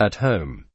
At home.